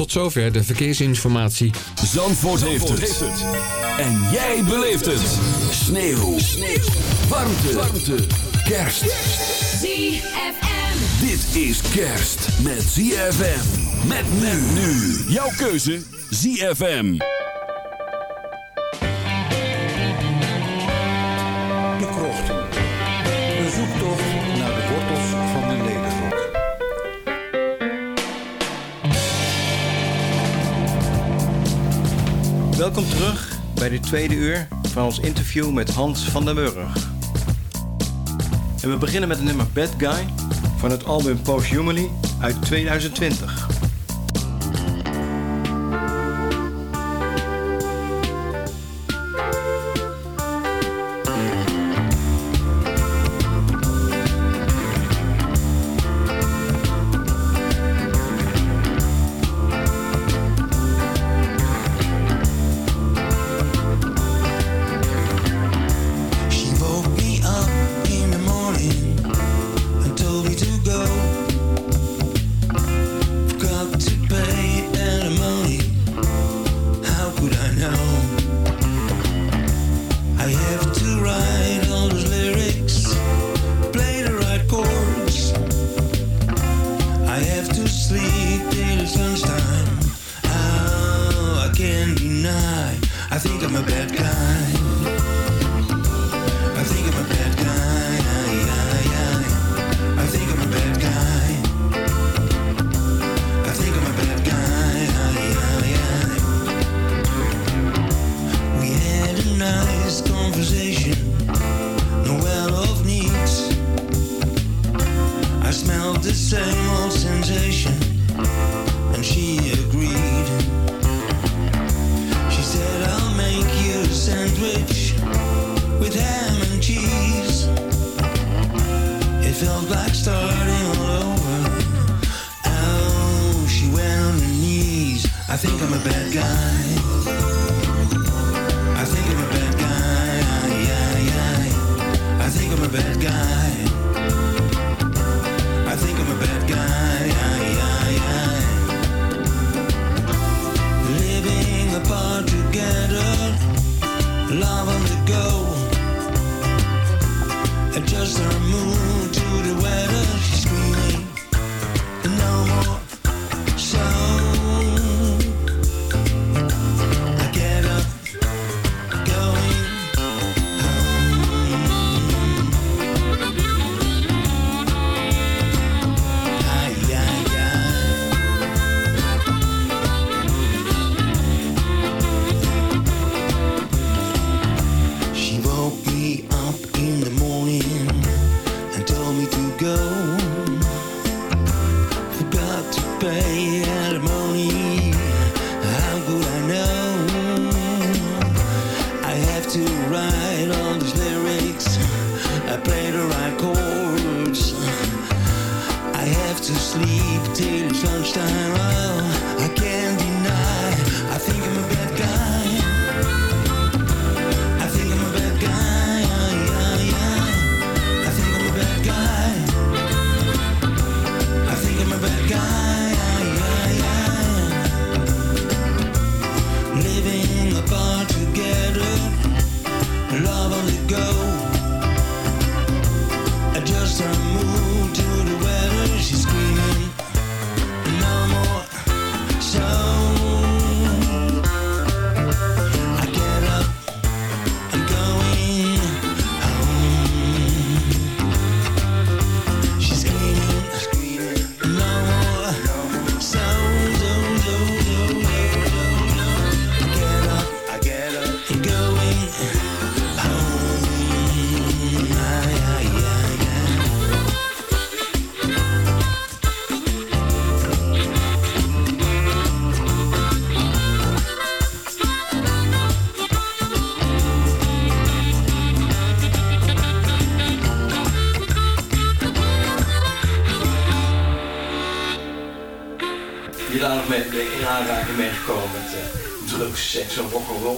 Tot zover de verkeersinformatie. Zandvoort, heeft, het. En jij beleeft het. Sneeuw. Sneeuw. Warmte. Warmte. Kerst. ZFM. Dit is kerst met ZFM. Met men nu. Jouw keuze. ZFM. Welkom terug bij de tweede uur van ons interview met Hans van der Burg. En we beginnen met het nummer Bad Guy van het album Posthumanly uit 2020.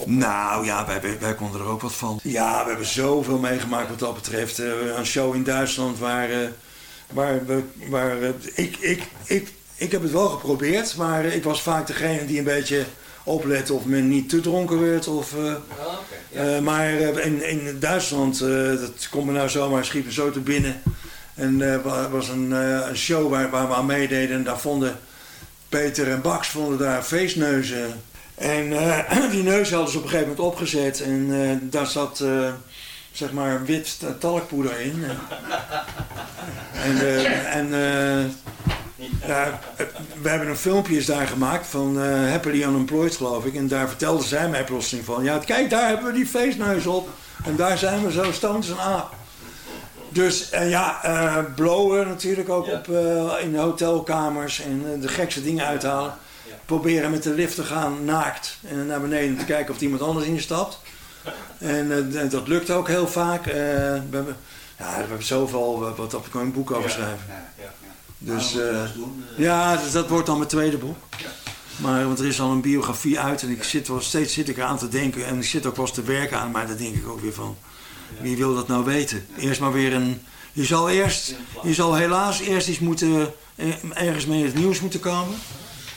Nou ja, wij, wij, konden er ook wat van. Ja, we hebben zoveel meegemaakt wat dat betreft. Uh, een show in Duitsland waar... Eh, waar, we, waar eh, ik, ik, ik, ik heb het wel geprobeerd, maar ik was vaak degene die een beetje oplet of men niet te dronken werd. Of, ah, maar in, in Duitsland, dat komt me nou zomaar schiepen zo te binnen. En er was een, een show waar, waar we aan meededen en daar vonden Peter en Bax vonden daar feestneuzen en eh, die neuzen hadden ze op een gegeven moment opgezet en eh, daar zat eh, zeg maar wit talkpoeder in. En, en ja, we hebben een filmpje eens daar gemaakt van Happily Unemployed geloof ik. En daar vertelde zij mij plotseling van, ja kijk daar hebben we die feestneus op. En daar zijn we zo stoned als een aap. Dus en ja, blowen natuurlijk ook op, in hotelkamers en de gekste dingen uithalen. Proberen met de lift te gaan naakt en naar beneden te kijken of iemand anders instapt. En eh, dat lukt ook heel vaak. Eh, we, hebben, ja, we hebben zoveel, wat daar ik een boek over schrijven. Dus eh, ja, dus dat wordt dan mijn tweede boek. Maar want er is al een biografie uit en ik zit wel steeds zit ik eraan te denken en ik zit ook wel eens te werken aan, maar dan denk ik ook weer van, wie wil dat nou weten? Eerst maar weer een, je zal eerst, je zal helaas eerst iets moeten, ergens mee in het nieuws moeten komen.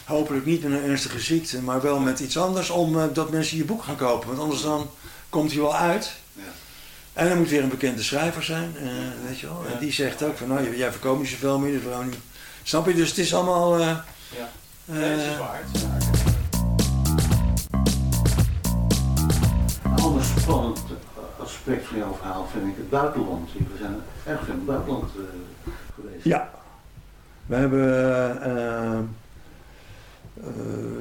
Hopelijk niet met een ernstige ziekte, maar wel met iets anders om eh, dat mensen je boek gaan kopen. Want anders dan komt hij wel uit. En er moet weer een bekende schrijver zijn, eh, weet je wel. En die zegt ook van, nou, jij verkoopt niet zoveel meer, dus waarom niet? Snap je? Dus het is allemaal... eh, eh, Een ander spannend aspect van jouw verhaal vind ik het buitenland. We zijn erg veel in het buitenland eh, geweest. Ja. We hebben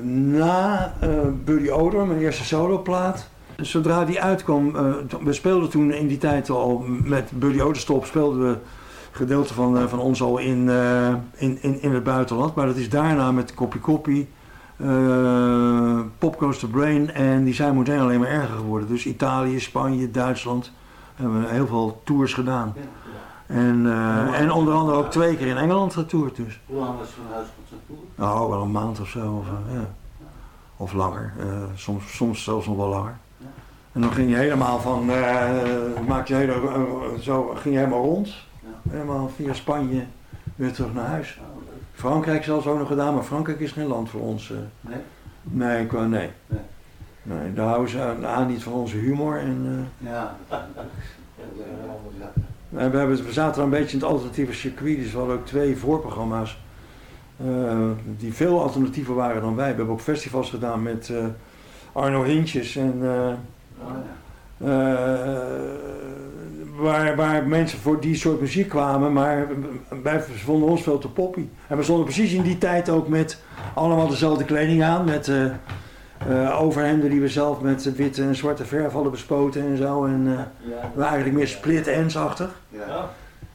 na eh, Buddy Odor, mijn eerste soloplaat, zodra die uitkwam, eh, we speelden toen in die tijd al met Buddy Odor Stop, speelden we gedeelte van, eh, van ons al in, in, in, in het buitenland. Maar dat is daarna met Copy Copy, eh Popcoaster Brain en die zijn meteen alleen maar erger geworden. Dus Italië, Spanje, Duitsland hebben we heel veel tours gedaan. En, eh, en onder andere ook twee keer in Engeland getoerd dus. Hoe lang was je van huis tot toer? Nou, wel een maand of zo. Of, eh, ja. of langer. Eh, soms, soms zelfs nog wel langer. En dan ging je helemaal van, maak je hele, zo, ging je helemaal rond. Helemaal via Spanje weer terug naar huis. Frankrijk zelfs ook nog gedaan, maar Frankrijk is geen land voor ons. Nee? nee, wou- nee. Nee. Nee, daar houden ze aan, aan niet van onze humor. En, Ja. En we, hebben, we zaten een beetje in het alternatieve circuit, dus we hadden ook twee voorprogramma's eh, die veel alternatiever waren dan wij. We hebben ook festivals gedaan met eh, Arno Hintjes en eh, Oh, ja. waar, waar mensen voor die soort muziek kwamen, maar wij vonden ons veel te poppy. En we stonden precies in die tijd ook met allemaal dezelfde kleding aan, met eh, eh, overhemden die we zelf met witte en zwarte verf hadden bespoten en zo. En eh, we waren eigenlijk meer split-ends-achtig. Ja.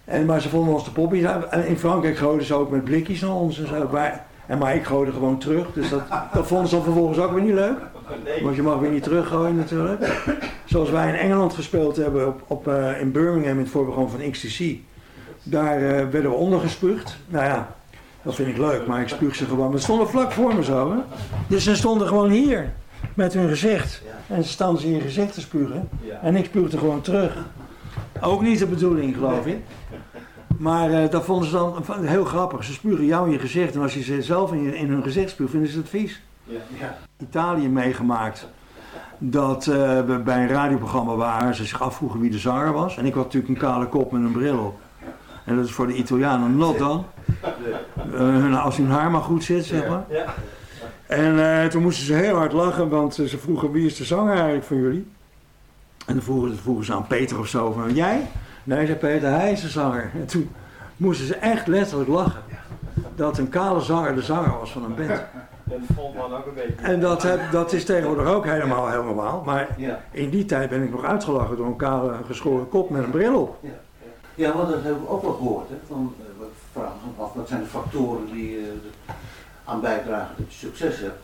En, maar ze vonden ons de poppies. En in Frankrijk gooiden ze ook met blikjes naar ons en zo. Maar, en maar ik gooide gewoon terug. Dus dat, dat vonden ze dan vervolgens ook weer niet leuk. Want je mag weer niet teruggooien natuurlijk. Zoals wij in Engeland gespeeld hebben op, op, eh, in Birmingham in het voorprogramma van XTC. Daar werden we ondergespuugd. Nou ja, dat vind ik leuk, maar ik spuug ze gewoon. Maar ze stonden vlak voor me zo. Hè? Dus ze stonden gewoon hier met hun gezicht. En ze staan ze in je gezicht te spugen. En ik spuugde gewoon terug. Ook niet de bedoeling, geloof ik. Maar eh, dat vonden ze dan heel grappig. Ze spugen jou in je gezicht. En als je ze zelf in, je, in hun gezicht spuugt, vinden ze het vies. Ja. Ja. Italië meegemaakt. Dat eh, we bij een radioprogramma waren. Ze zich afvroegen wie de zanger was. En ik had natuurlijk een kale kop met een bril op. En dat is voor de Italianen not dan. Eh, hun- als hun haar maar goed zit, zeg maar. En eh, toen moesten ze heel hard lachen, want eh, ze vroegen wie is de zanger eigenlijk van jullie? En dan vroegen, vroegen ze aan Peter of zo van jij? Nee, zei Peter, hij is de zanger. En toen moesten ze echt letterlijk lachen. Dat een kale zanger de zanger was van een band. Man ook een beetje. En dat, heb- dat is tegenwoordig ook helemaal heel normaal. Maar in die tijd ben ik nog uitgelachen door een kale geschoren kop met een bril op. Ja, want dat hebben we ook wel gehoord. Hè, van, eh, we vragen ons af, wat zijn de factoren die aan bijdragen dat je succes hebt?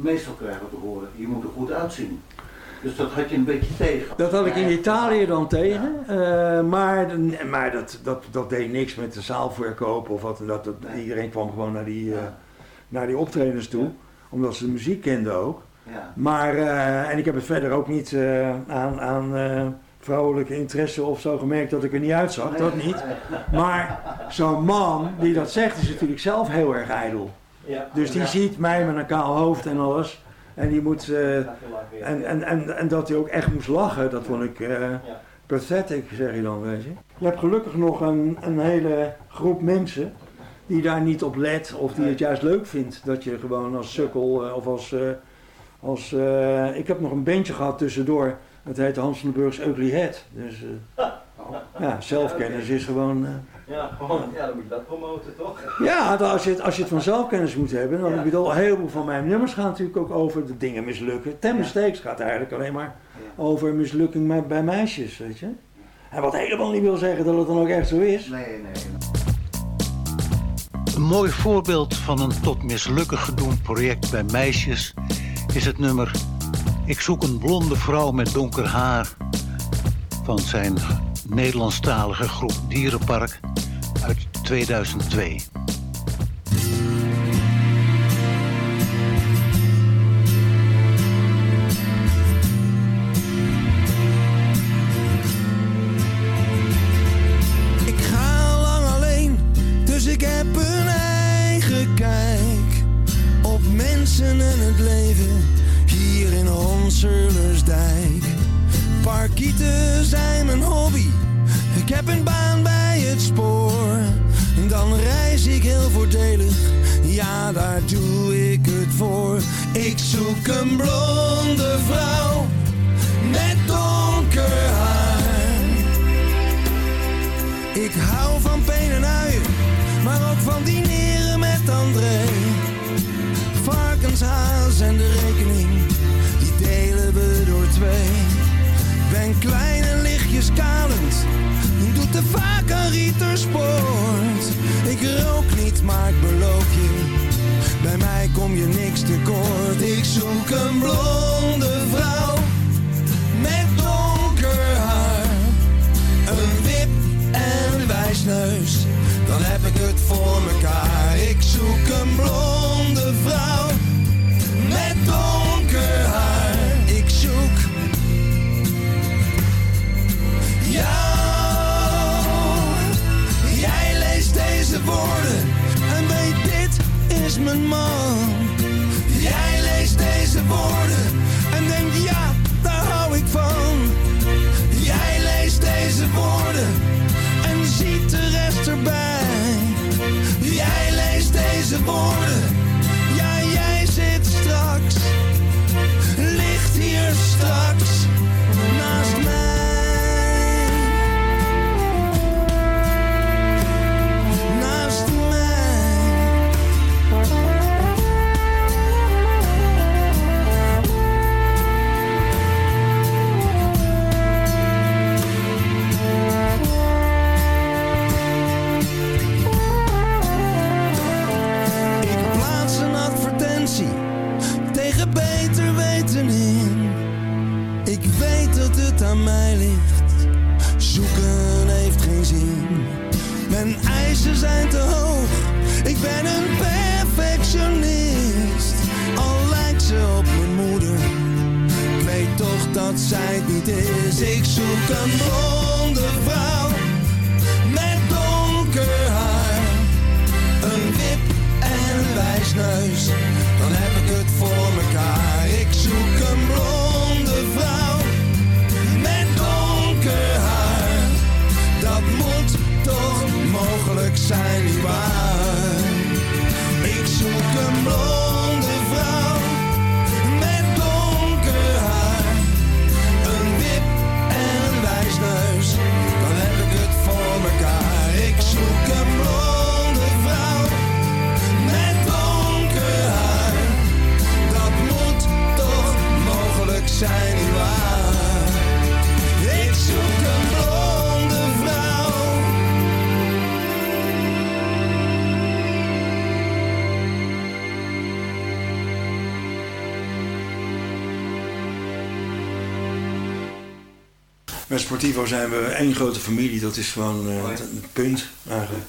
Meestal krijgen we te horen, je moet er goed uitzien. Dus dat had je een beetje tegen. Dat had ik in Italië dan tegen. eh, maar maar dat, dat, dat deed niks met de zaalverkoop of wat. Dat, dat, iedereen kwam gewoon naar die, eh, naar die optredens toe. Omdat ze de muziek kenden ook. Ja. Maar, eh, en ik heb het verder ook niet eh, aan, aan eh, vrouwelijke interesse of zo gemerkt dat ik er niet uitzag, dat niet. Maar zo'n man die dat zegt is natuurlijk zelf heel erg ijdel. Ja. Dus die ziet mij met een kaal hoofd en alles. En die moet. eh, en, en, en, en dat hij ook echt moest lachen, dat vond ik eh, pathetic, zeg je dan, weet je. Je hebt gelukkig nog een, een hele groep mensen die daar niet op let of die het juist leuk vindt dat je gewoon als sukkel eh, of als. als ik heb nog een bandje gehad tussendoor, dat heet Hans van den Burgs Ugly Head. Dus eh, ja, zelfkennis is gewoon. eh, Ja, gewoon, ja, dan moet je dat promoten, toch? ja, dan als je, het, als je het van zelfkennis moet hebben, dan Ja. ik bedoel, een heleboel van mijn nummers gaan natuurlijk ook over de dingen mislukken. Ten Mistakes gaat eigenlijk alleen maar over mislukking met- bij meisjes, weet je. En wat helemaal niet wil zeggen dat het dan ook echt zo is. Nee, nee. Een mooi voorbeeld van een tot mislukken gedoemd project bij meisjes is het nummer Ik zoek een blonde vrouw met donker haar van zijn Nederlandstalige groep Dierenpark uit 2002. Ik lang alleen, dus ik heb een eigen kijk op mensen en het leven Honserlersdijk. Parkieten zijn mijn hobby, ik heb een baan bij het spoor. Dan reis ik heel voordelig, ja daar doe ik het voor. Ik zoek een blonde vrouw met donker haar. Ik hou van peen en uien, maar ook van dineren met André. Varkenshaas en de rekening, Ben klein en lichtjes kalend, doe te vaak aan rietersport. Ik rook niet, maar ik beloof je, bij mij kom je niks tekort. Ik zoek een blonde vrouw met donker haar. Een wip en een wijsneus, dan heb ik het voor mekaar. Ik zoek een blonde vrouw met donker en weet dit is mijn man. Jij leest deze woorden en denkt ja, daar hou ik van. Jij leest deze woorden en ziet de rest erbij. Jij leest deze woorden, Met Sportivo zijn we één grote familie, dat is gewoon eh, het het punt eigenlijk.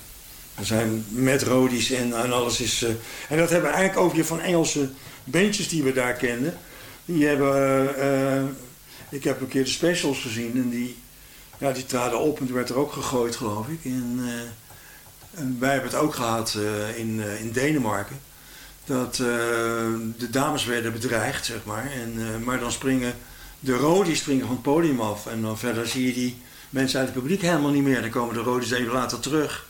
We zijn met Rodies en, en alles is... eh, en dat hebben we eigenlijk ook weer van Engelse bandjes die we daar kenden. Die hebben... eh, ik heb een keer de specials gezien en die Ja, die traden op en die werd er ook gegooid, geloof ik. En, eh, en wij hebben het ook gehad eh, in, eh, in Denemarken. Dat eh, de dames werden bedreigd, zeg maar. En, eh, maar dan springen de rodies springen van het podium af. En dan verder zie je die mensen uit het publiek helemaal niet meer. Dan komen de rodies even later terug.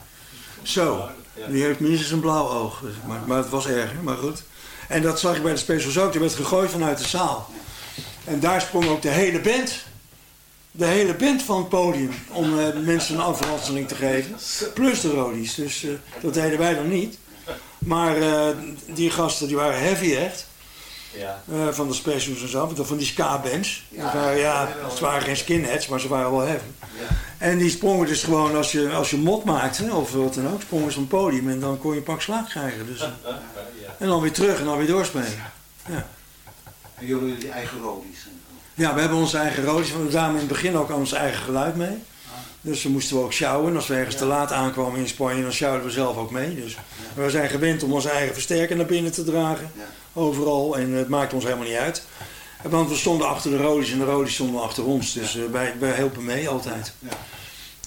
Zo, die heeft minstens een blauw oog. Maar, het was erger, maar goed. En dat zag ik bij de specials ook. Die werd gegooid vanuit de zaal. En daar sprong ook de hele band. De hele band van het podium. Om eh, mensen een afranseling te geven. Plus de rodies. Dus eh, dat deden wij dan niet. Maar eh, die gasten die waren heavy echt. Ja. Eh, van de specials en zo. Van die ska-bands. Dat waren, ja, het waren geen skinheads, maar ze waren wel heavy. En die sprongen dus gewoon als je, als je mot maakte, of wat dan ook, sprongen ze van het podium en dan kon je een pak slaag krijgen. Dus, en dan weer terug en dan weer doorspelen. Ja. En jullie hebben die eigen rolies. Ja, we hebben onze eigen rodies. We namen in het begin ook ons eigen geluid mee. Dus we moesten we ook sjouwen. Als we ergens te laat aankwamen in Spanje, dan sjouwden we zelf ook mee. Dus we zijn gewend om onze eigen versterker naar binnen te dragen. Overal. En het maakt ons helemaal niet uit. Want we stonden achter de rodies en de rodies stonden achter ons. Dus eh, wij, wij helpen mee altijd.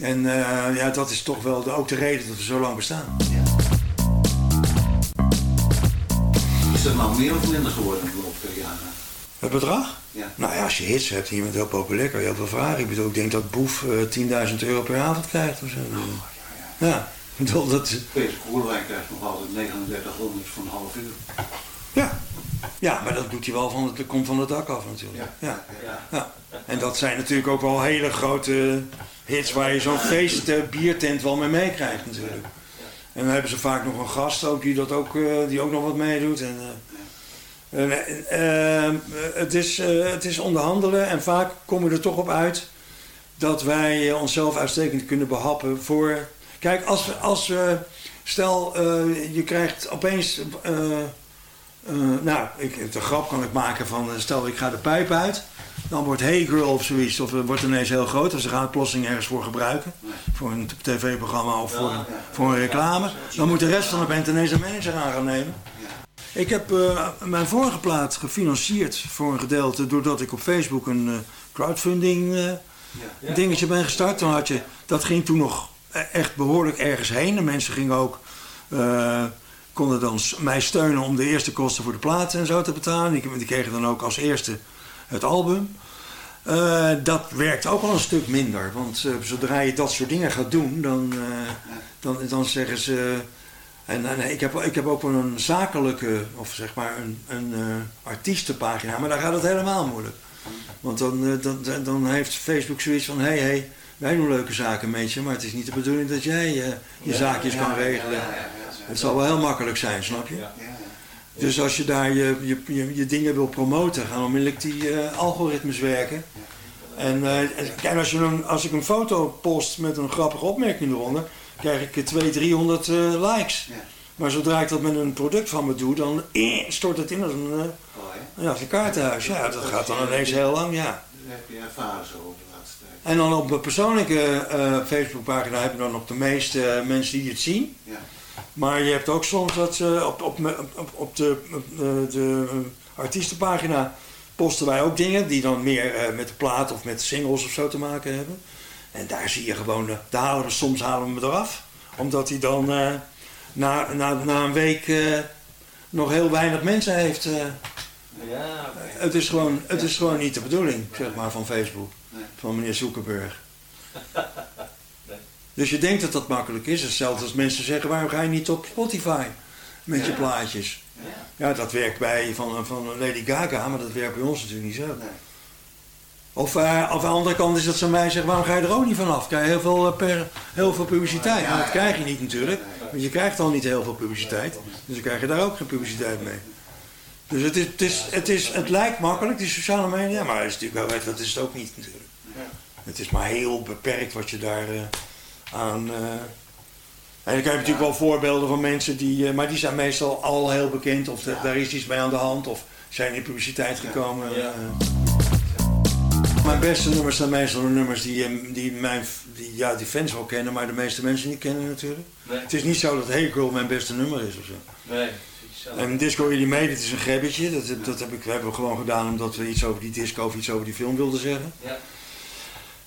En eh, ja, dat is toch wel de, ook de reden dat we zo lang bestaan. Is dat nou meer of minder geworden in de loop der jaren? Het bedrag? Ja. Nou ja, als je hits hebt en je bent heel populair, kan je heel veel vragen. Ik bedoel, ik denk dat Boef eh 10.000 euro per avond krijgt of zo. ja, ik bedoel, dat. Peter Koerwijk krijgt nog altijd 3900 voor een half uur. Ja. ja, maar dat doet hij wel van het, dat komt van het dak af natuurlijk. Ja. Ja. En dat zijn natuurlijk ook wel hele grote hits waar je zo'n feest, eh, biertent wel mee meekrijgt natuurlijk. En dan hebben ze vaak nog een gast ook die, dat ook, eh, die ook nog wat meedoet. En, eh, eh, het, is, eh, het is onderhandelen en vaak komen we er toch op uit dat wij onszelf uitstekend kunnen behappen voor... Kijk, als we, als we stel eh, je krijgt opeens... eh, eh, nou, ik, de grap kan ik maken van, eh, stel ik ga de pijp uit, dan wordt Hey Girl of zoiets, of het wordt ineens heel groot, of ze gaan het plotseling ergens voor gebruiken, voor een tv-programma of voor een, voor een reclame, dan moet de rest van de band ineens een manager aan gaan nemen. Ik heb eh, mijn vorige plaat gefinancierd voor een gedeelte doordat ik op Facebook een eh, crowdfunding eh, dingetje ben gestart. Dan had je, dat ging toen nog e- echt behoorlijk ergens heen. En mensen gingen ook, eh, konden dan mij steunen om de eerste kosten voor de plaat en zo te betalen. Die, die kregen dan ook als eerste het album. Eh, dat werkt ook wel een stuk minder. Want eh, zodra je dat soort dingen gaat doen, dan, eh, dan, dan zeggen ze. En, en ik, heb, ik heb ook een zakelijke, of zeg maar een, een artiestenpagina, maar daar gaat het helemaal moeilijk. Want dan, dan, dan- heeft Facebook zoiets van: hé, hey, hey, wij doen leuke zaken met je, maar het is niet de bedoeling dat jij je zaakjes kan regelen. Het zal wel heel makkelijk zijn, snap je? Dus als je daar je, je, je, je dingen wil promoten, gaan onmiddellijk die eh, algoritmes werken. En eh, en kijk, als, je een, als ik een foto post met een grappige opmerking eronder, krijg ik eh, 200, 300 eh, likes. Maar zodra ik dat met een product van me doe, dan eh, stort het in als een, eh, ja, als een kaartenhuis. Ja, dat gaat dan ineens heel lang, ja. Dat heb je ervaren zo over de laatste tijd. En dan op mijn persoonlijke eh, Facebookpagina heb je dan nog de meeste mensen die het zien. Ja. Maar je hebt ook soms dat ze op, op, op, op, de, de, de artiestenpagina posten wij ook dingen die dan meer eh, met de plaat of met singles of zo te maken hebben. En daar zie je gewoon, eh, daar halen we, soms halen we hem eraf. Omdat hij dan eh, na, na, na een week nog heel weinig mensen heeft. Ja, het, is gewoon, het is gewoon niet de bedoeling, zeg maar, van Facebook. Van meneer Zuckerberg. Dus je denkt dat dat makkelijk is. Hetzelfde als mensen zeggen, waarom ga je niet op Spotify met je plaatjes? Ja, dat werkt bij van, van Lady Gaga, maar dat werkt bij ons natuurlijk niet zo. Of, eh, of aan de andere kant is dat ze mij zeggen, waarom ga je er ook niet vanaf? Krijg je heel veel, eh, per, heel veel publiciteit. Maar dat krijg je niet natuurlijk, want je krijgt al niet heel veel publiciteit. Dus dan krijg je daar ook geen publiciteit mee. Dus het, is, het, is, het, is, het lijkt makkelijk, die sociale media, maar is natuurlijk wel, dat is het ook niet natuurlijk. Het is maar heel beperkt wat je daar eh, aan... eh, en dan krijg je natuurlijk wel voorbeelden van mensen die... eh, maar die zijn meestal al heel bekend of daar is iets mee aan de hand of zijn in publiciteit gekomen. eh. Mijn beste nummers zijn meestal de nummers die, die, mijn, die, ja, die fans wel kennen, maar de meeste mensen niet kennen natuurlijk. Nee. Het is niet zo dat Hey Girl mijn beste nummer is of zo. nee. En Disco Really Made It is een grebbetje. Dat, dat heb ik, hebben we gewoon gedaan omdat we iets over die disco of iets over die film wilden zeggen. Ja.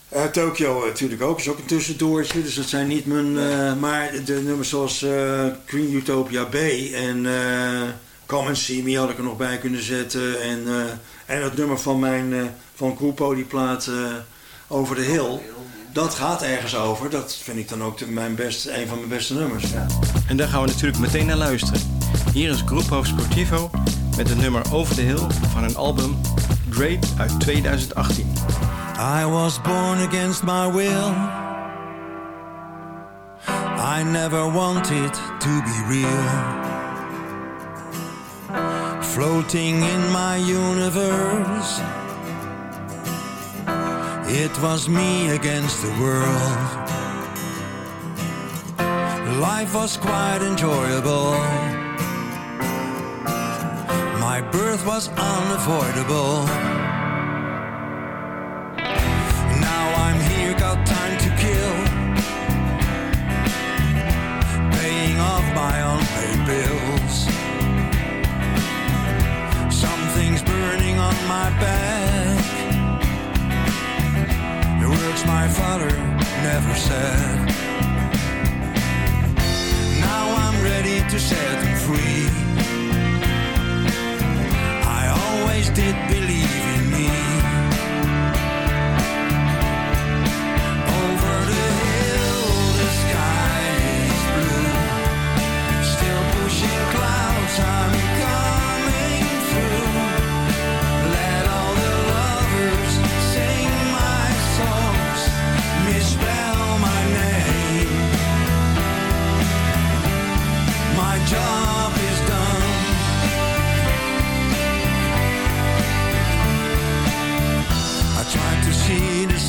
Eh, Tokyo natuurlijk ook, is ook een tussendoortje. Dus dat zijn niet mijn... eh, maar de nummers zoals eh, Queen Utopia B en eh Come and See Me had ik er nog bij kunnen zetten. En, eh, en het nummer van mijn eh, van Grupo, die plaat eh, Over the Hill. Dat gaat ergens over. Dat vind ik dan ook de- mijn best, een van mijn beste nummers. En daar gaan we natuurlijk meteen naar luisteren. Hier is Grupo Sportivo met het nummer Over the Hill van hun album Great uit 2018. I was born against my will. I never wanted to be real. Floating in my universe. It was me against the world. Life was quite enjoyable. My was unavoidable. Now I'm here, got time to kill. Paying off my unpaid bills. Something's burning on my back. The words my father never said. Now I'm ready to set them free. Did believe in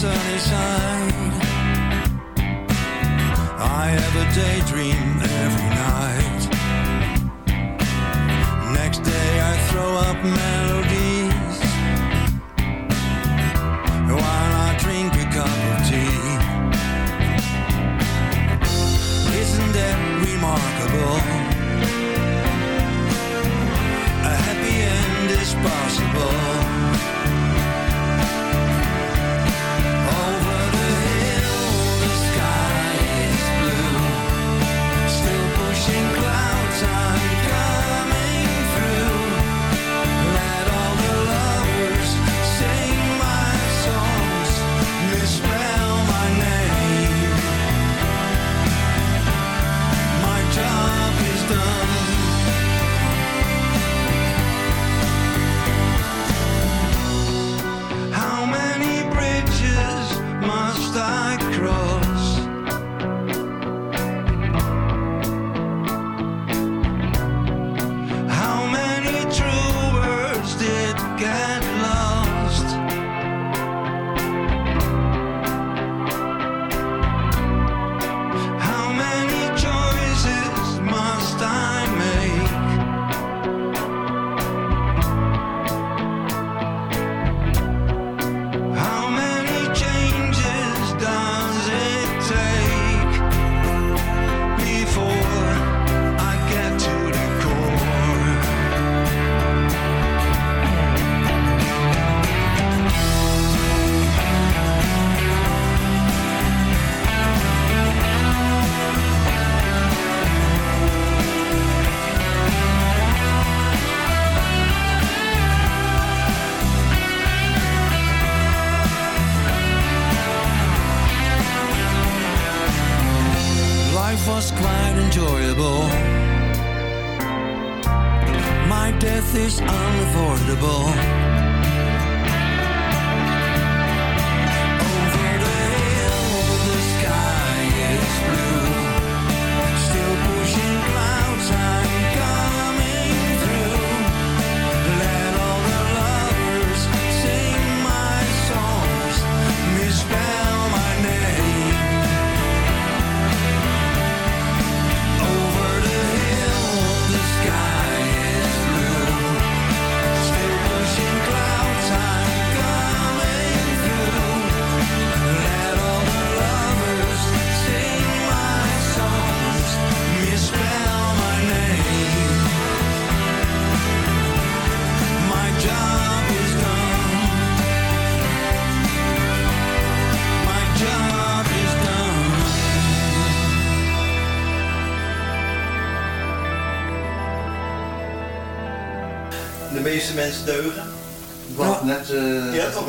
sunny side. I have a daydream every night. Next day I throw up melodies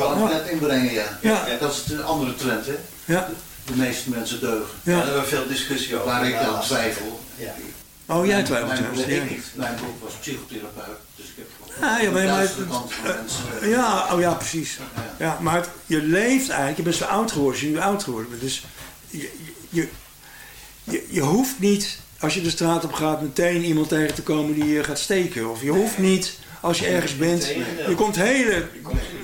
wel. net inbrengen, ja. Ja. Dat is de andere trend, hè. Ja. De meeste mensen deugen. Ja. Daar hebben we veel discussie over. Waar ik dan twijfel. Ja. Oh, jij twijfelt ik niet. Mijn broer was psychotherapeut, dus ik heb Ja, ja, maar- kant van mensen. eh, Ja, oh ja, precies. Ja, maar het- je leeft eigenlijk, je bent zo oud geworden als je nu oud geworden bent. Dus je, je, je, je hoeft niet, als je de straat op gaat, meteen iemand tegen te komen die je gaat steken. Of je hoeft niet, als je ergens bent, je komt hele...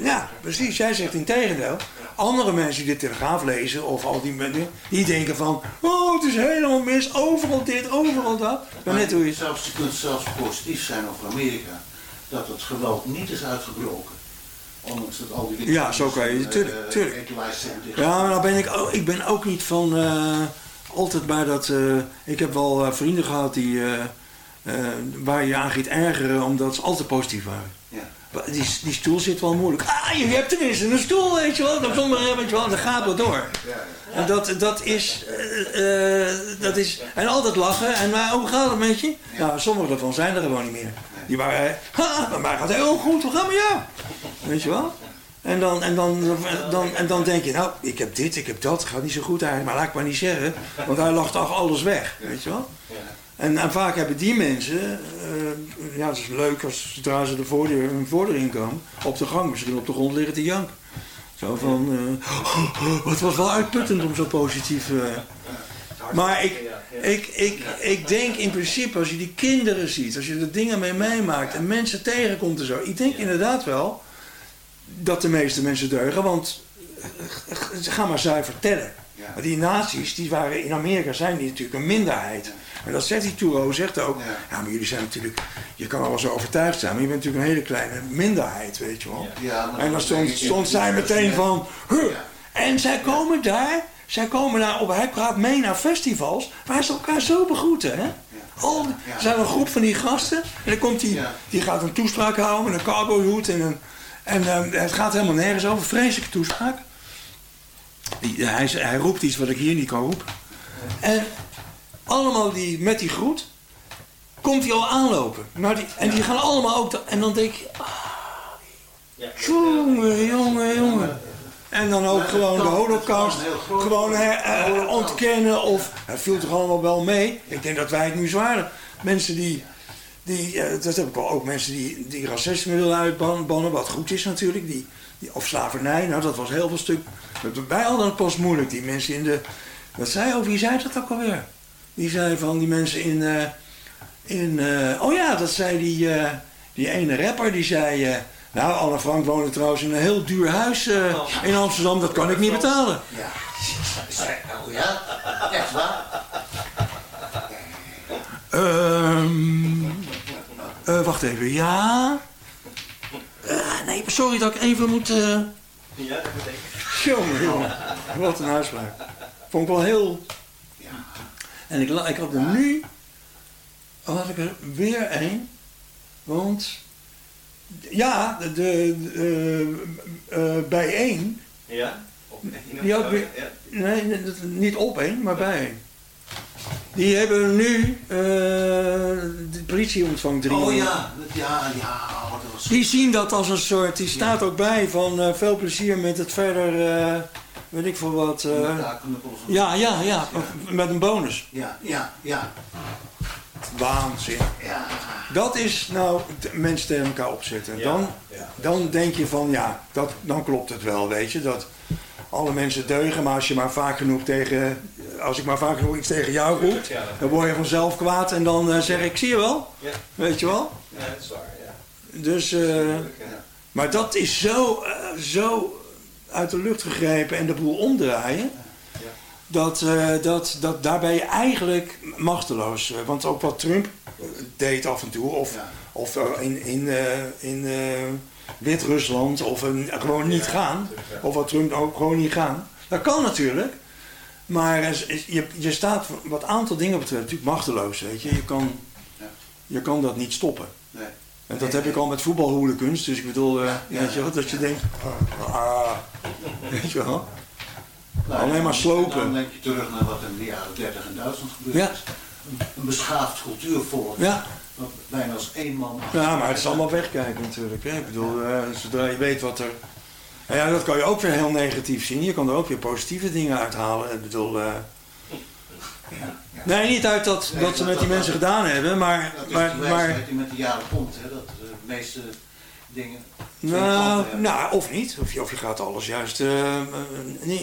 Ja, precies, jij zegt in tegendeel. Andere mensen die de Telegraaf lezen, of al die mensen, die denken van... Oh, het is helemaal mis, overal dit, overal dat. Maar net hoe je... Zelfs, je kunt zelfs positief zijn over Amerika. Dat het geweld niet is uitgebroken. Ondanks dat al die dingen... Ja, zo kan je, eh, tuurlijk, eh, tuurlijk. Ja, maar nou ben ik, ook, ik ben ook niet van eh, altijd bij dat. ik heb wel vrienden gehad die, waar je aan giet ergeren omdat ze altijd positief waren. Ja. Maar Die, die stoel zit wel moeilijk. Ah, je hebt tenminste een stoel, weet je wel. Zonder, eh, weet je wel, dat gaat wel door. En dat, dat, is, eh, eh, dat is. En altijd lachen. En maar hoe gaat het met je? Ja, sommige daarvan zijn er gewoon niet meer. Die waren. Ha, bij mij gaat het heel goed, hoe gaat het met jou? Weet je wel? En dan, en, dan, dan, en dan denk je, nou, ik heb dit, ik heb dat, gaat niet zo goed eigenlijk, maar laat ik maar niet zeggen, want hij lacht toch alles weg, weet je wel? En, en vaak hebben die mensen, eh, ja, het is leuk als zodra ze de voordeur, hun voordeur inkomen, op de gang misschien op de grond liggen te janken. Zo van, eh, het was wel uitputtend om zo positief... eh. Maar ik, ik, ik, ik denk in principe, als je die kinderen ziet, als je er dingen mee meemaakt en mensen tegenkomt en zo, ik denk inderdaad wel dat de meeste mensen deugen, want ze gaan maar zuiver tellen. Maar die nazi's, die waren in Amerika, zijn die natuurlijk een minderheid. En dat zegt die Touro, zegt ook, ja. maar jullie zijn natuurlijk, je kan al wel zo overtuigd zijn, maar je bent natuurlijk een hele kleine minderheid, weet je wel. Ja, maar En dan stond, stond zij meteen van, huh. En zij komen daar, zij komen daar op, hij praat mee naar festivals, waar ze elkaar zo begroeten, hè. Al, er zijn een groep van die gasten, en dan komt die, die gaat een toespraak houden met een cowboyhoed en een... En eh, het gaat helemaal nergens over, vreselijke toespraak. Die, hij, hij roept iets wat ik hier niet kan roepen. En allemaal die, met die groet, komt hij al aanlopen. Maar die, en die gaan allemaal ook... en dan denk je... Ah, jongen, jongen, jongen. En dan ook gewoon de holocaust gewoon eh, eh, ontkennen of... Het viel toch allemaal wel mee. Ik denk dat wij het nu zwaarder... Mensen die... die eh, dat heb ik wel ook mensen die, die racisme willen uitbannen, wat goed is natuurlijk. Die, die, of slavernij, nou dat was heel veel stuk. Dat- Wij hadden het pas moeilijk, die mensen in de... Wat zei over, wie zei dat ook alweer? Die zei van die mensen in... eh, in eh, oh ja, dat zei die, eh, die ene rapper, die zei... nou, Anne Frank woonde trouwens in een heel duur huis eh, in Amsterdam, dat kan ik niet betalen. Ja. Oh ja? Echt waar? Ehm eh, wacht even, ja? Nee, sorry dat ik even moet... Ja, dat betekent. Jongen, jongen. Wat een uitspraak. Vond ik wel heel... En ik, had er nu... had ik er weer één. Want... Ja, de, de, eh, eh, bij één... Ja? Op één of Die had zo, weer, ja. nee, nee, dat- niet op één, maar bij één. Die hebben nu... eh, de politie ontvangt drie. Oh ja, ja, ja. Die zien dat als een soort, die staat ook bij van veel plezier met het verder, weet ik veel wat. eh, Ja, ja, ja, ja, met een bonus. Ja, ja, ja. Waanzin. Ja. Dat is nou mensen tegen elkaar opzetten. Ja, Dan, ja. dan denk je van ja, dat, dan klopt het wel, weet je. Dat alle mensen deugen, maar als je maar vaak genoeg tegen, als ik maar vaak genoeg iets tegen jou roep, dan word je vanzelf kwaad en dan eh, zeg ik, zie je wel, Ja. weet je wel. Ja, dat is waar, ja. Dus, eh, maar dat is zo, zo uit de lucht gegrepen en de boel omdraaien. Dat, eh, dat, dat daar ben je eigenlijk machteloos. Want ook wat Trump eh, deed af en toe, of, of in, in, eh, in Wit-Rusland, of een, gewoon niet gaan. Of wat Trump ook gewoon niet gaan. Dat kan natuurlijk. Maar je, je staat wat aantal dingen betreft natuurlijk machteloos. Weet je. Je, kan, je kan dat niet stoppen. Nee. En dat heb ik al met voetbalhooligans. Dus ik bedoel, eh, weet je wel, dat je denkt, ah, ah, weet je wel. Nou, Alleen maar slopen. Dan denk je terug naar wat in de jaren 30 in Duitsland gebeurd Ja. Een, een beschaafd cultuurvolk. Ja. Want bijna als één man... Ja, maar het is allemaal wegkijken natuurlijk. Hè? Ik bedoel, eh, zodra je weet wat er... Nou ja, dat kan je ook weer heel negatief zien. Je kan er ook weer positieve dingen uithalen. Ik bedoel... eh, Nee, niet uit dat, dat ze met die mensen gedaan hebben, maar... Dat is maar, de maar met de jaren komt, hè, dat de meeste dingen... nou, nou, of niet. Of je, of je gaat alles juist... eh, eh, eh,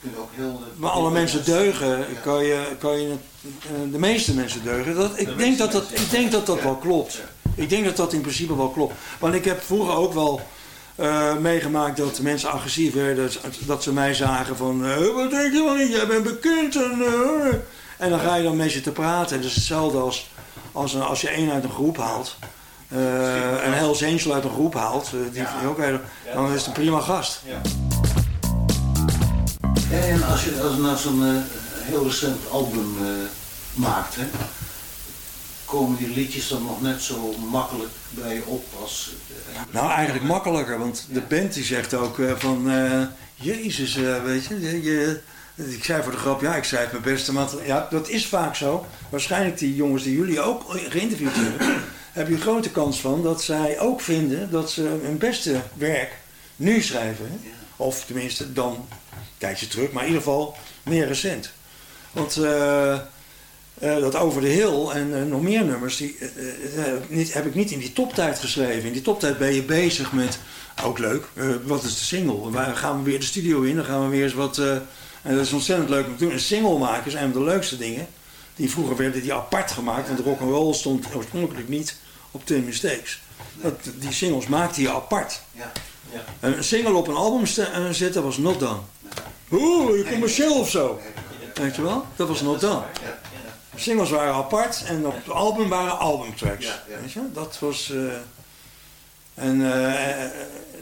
kunt ook heel... eh, maar alle mensen deugen, kan je, kan je eh, de meeste mensen deugen. Dat, ik, denk dat dat, ik denk dat dat wel klopt. Ik denk dat dat in principe wel klopt. Want ik heb vroeger ook wel eh, meegemaakt dat mensen agressief werden. Dat ze mij zagen van, eh, wat denk je wel niet, jij bent bekend. En, eh." en dan ga je dan mee zitten praten. Dat is hetzelfde als, als, een, als je één uit een groep haalt. eh, een Hells Angel uit een groep haalt. die je ook heel- dan is het een prima gast. En als je als je nou zo'n eh, heel recent album eh, maakt, hè, komen die liedjes dan nog net zo makkelijk bij je op als... eh, Nou, eigenlijk makkelijker, want de band die zegt ook eh, van, eh, jezus, weet je, je, je- ik zei voor de grap, ja, ik schrijf mijn beste materiaal. Ja, dat is vaak zo. Waarschijnlijk die jongens die jullie ook geïnterviewd hebben, hebben je grote kans van dat zij ook vinden dat ze hun beste werk nu schrijven. hè. Of tenminste dan een tijdje terug, maar in ieder geval meer recent. Want eh, eh, dat Over de Hill en eh, nog meer nummers, die eh, niet, heb ik niet in die toptijd geschreven. In die toptijd ben je bezig met, ook leuk, wat is de single? Waar gaan we weer de studio in? Dan gaan we weer eens wat, en dat is ontzettend leuk om te doen. Een single maken is een van de leukste dingen. Die vroeger werden die apart gemaakt, want rock and roll stond oorspronkelijk niet op Ten Mistakes. Dat, die singles maakte je apart. Ja. Ja. En Een single op een album zetten was not done. Oeh, commercieel of zo. Weet je wel? Dat was not done. Singles waren apart en op het album waren albumtracks. Ja, ja. Weet je? Dat was. eh, en eh,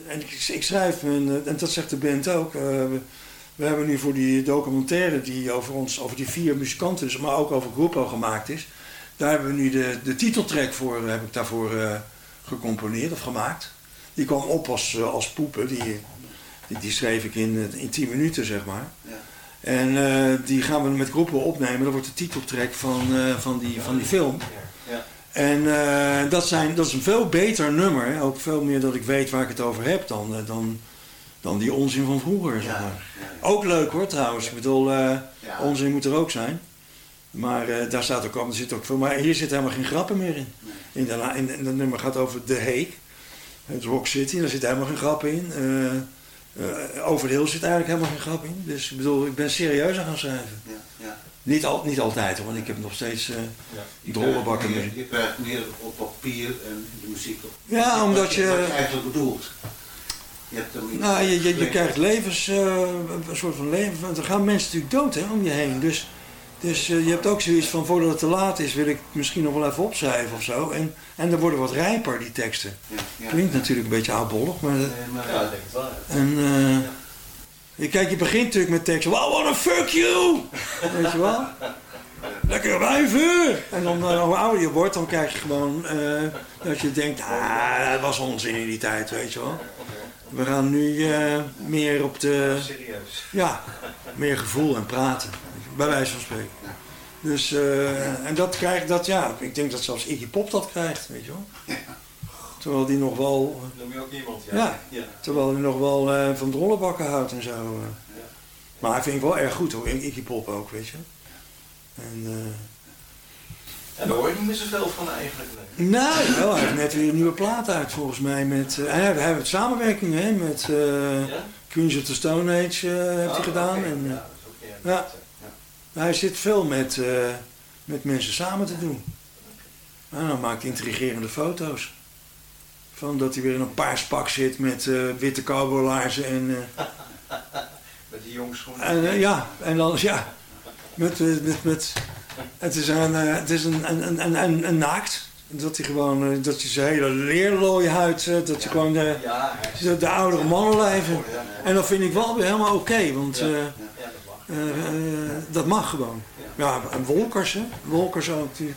en ik, ik schrijf, mijn, eh, en dat zegt de band ook. we, hebben nu voor die documentaire die over ons, over die vier muzikanten, dus, maar ook over Groepo gemaakt is. Daar hebben we nu de, de titeltrack voor, heb ik daarvoor gecomponeerd of gemaakt. Die kwam op als, als poepen. Die, die, die schreef ik in, in 10 minuten, zeg maar. Ja. En eh, die gaan we met groepen opnemen. Dat wordt de titeltrack van, eh, van, die, van die film. Ja. En eh, dat, zijn, dat is een veel beter nummer. Ook veel meer dat ik weet waar ik het over heb dan, dan, dan die onzin van vroeger. Zeg Ja, maar. Ook leuk hoor trouwens. Ik bedoel, onzin moet er ook zijn. Maar daar staat ook, er zit ook veel. Maar hier zit helemaal geen grappen meer in. In, de, in, in dat nummer gaat over The Hague. Het Rock City, daar zit helemaal geen grap in. Eh, eh, over de Hill zit eigenlijk helemaal geen grap in. Dus ik bedoel, ik ben serieus aan gaan schrijven. ja, ja. Niet, al, niet altijd hoor, want ik heb nog steeds eh Je drollenbakken meer- Je krijgt meer op papier en de muziek op. Ja, omdat wat je- Wat je eigenlijk bedoelt. Je hebt Nou, je, je, je krijgt levens, eh, een soort van leven. Want er gaan mensen natuurlijk dood hè, om je heen. Dus, dus eh, je hebt ook zoiets van, voordat het te laat is, wil ik het misschien nog wel even opschrijven of zo. En, en dan worden wat rijper, die teksten. Ja, ja. Klinkt natuurlijk een beetje oudbollig, maar... Nee, maar, Ja, ik denk het wel. En, eh, je, kijk, je begint natuurlijk met teksten. Well, what a fuck you! Weet je wel? Lekker wijven! En dan, eh, hoe ouder je wordt, dan krijg je gewoon eh, dat je denkt, ah, dat was onzin in die tijd, weet je wel. We gaan nu eh, meer op de, Serieus. ja, meer gevoel en praten, bij wijze van spreken. Dus, eh, en dat krijgt, dat ja, ik denk dat zelfs Iggy Pop dat krijgt, weet je wel. Terwijl die nog wel, Noem je ook iemand, ja. Ja. ja. terwijl hij nog wel eh, van drollenbakken houdt en zo. eh. Maar hij vind ik wel erg goed hoor, Iggy Pop ook, weet je. En, eh, En daar hoor je niet meer zoveel van eigenlijk. nee. nou, wel, hij heeft net weer een nieuwe plaat uit volgens mij. Met, eh, hij heeft, hij heeft samenwerking hè, met eh, Ja? Queens of the Stone Age eh, heeft hij Oh, gedaan. En, eh, ja, dat is ook ja. Hij zit veel met, eh, met mensen samen te doen. En dan maakt hij intrigerende foto's. Van dat hij weer in een paars pak zit met eh, witte cowboylaarzen en... eh, Met die jongsschoenen. En, ja, en dan, ja, met, met, met, het is een, het is een, een, een, een, een naakt. Dat hij gewoon, dat hij zijn hele leerlooie huid, dat hij gewoon de, Ja, de, de oudere mannen lijven. En dat vind ik wel weer helemaal oké, want Ja. Eh, ja, dat mag. eh, dat mag gewoon. Ja, en Wolkers, hè. Wolkers ook wel.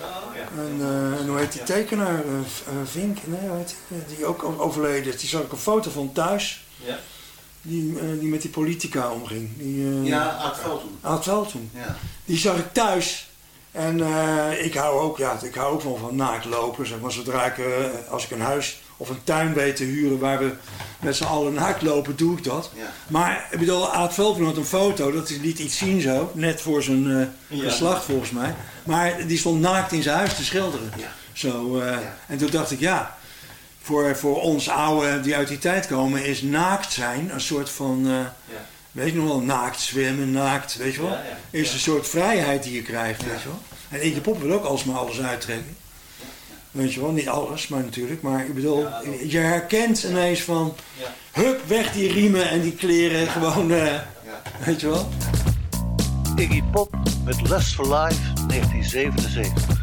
Oh. En, eh, en hoe heet die tekenaar? Vink, nee, hoe heet die? Die ook overleden is. Die zag ik een foto van thuis, Ja. die, die met die politica omging. Die, ja, Art Velten. Aad Veldhoen. Ja. Die zag ik thuis. En ik hou ook, ja, ik hou ook wel van naakt lopen. Zeg maar, zodra ik, als ik een huis of een tuin weet te huren waar we met z'n allen naakt lopen, doe ik dat. Ja. Maar ik bedoel, Aad Velpen had een foto, dat is liet iets zien zo, net voor zijn eh, Ja. geslacht volgens mij. Maar die stond naakt in zijn huis te schilderen. Ja. Zo, eh. En toen dacht ik, ja, voor, voor ons oude die uit die tijd komen, is naakt zijn een soort van, eh, weet je nog wel, naakt zwemmen, naakt, weet je wel. Is een soort vrijheid die je krijgt, weet je wel. En Iggy Pop wil ook alsmaar alles uittrekken. Weet je wel, niet alles, maar natuurlijk. Maar ik bedoel, Ja, dat- je herkent ineens van, Ja. hup, weg die riemen en die kleren, gewoon, eh, Ja. weet je wel. Iggy Pop met Lust for Life 1977.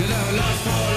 Could have a lust for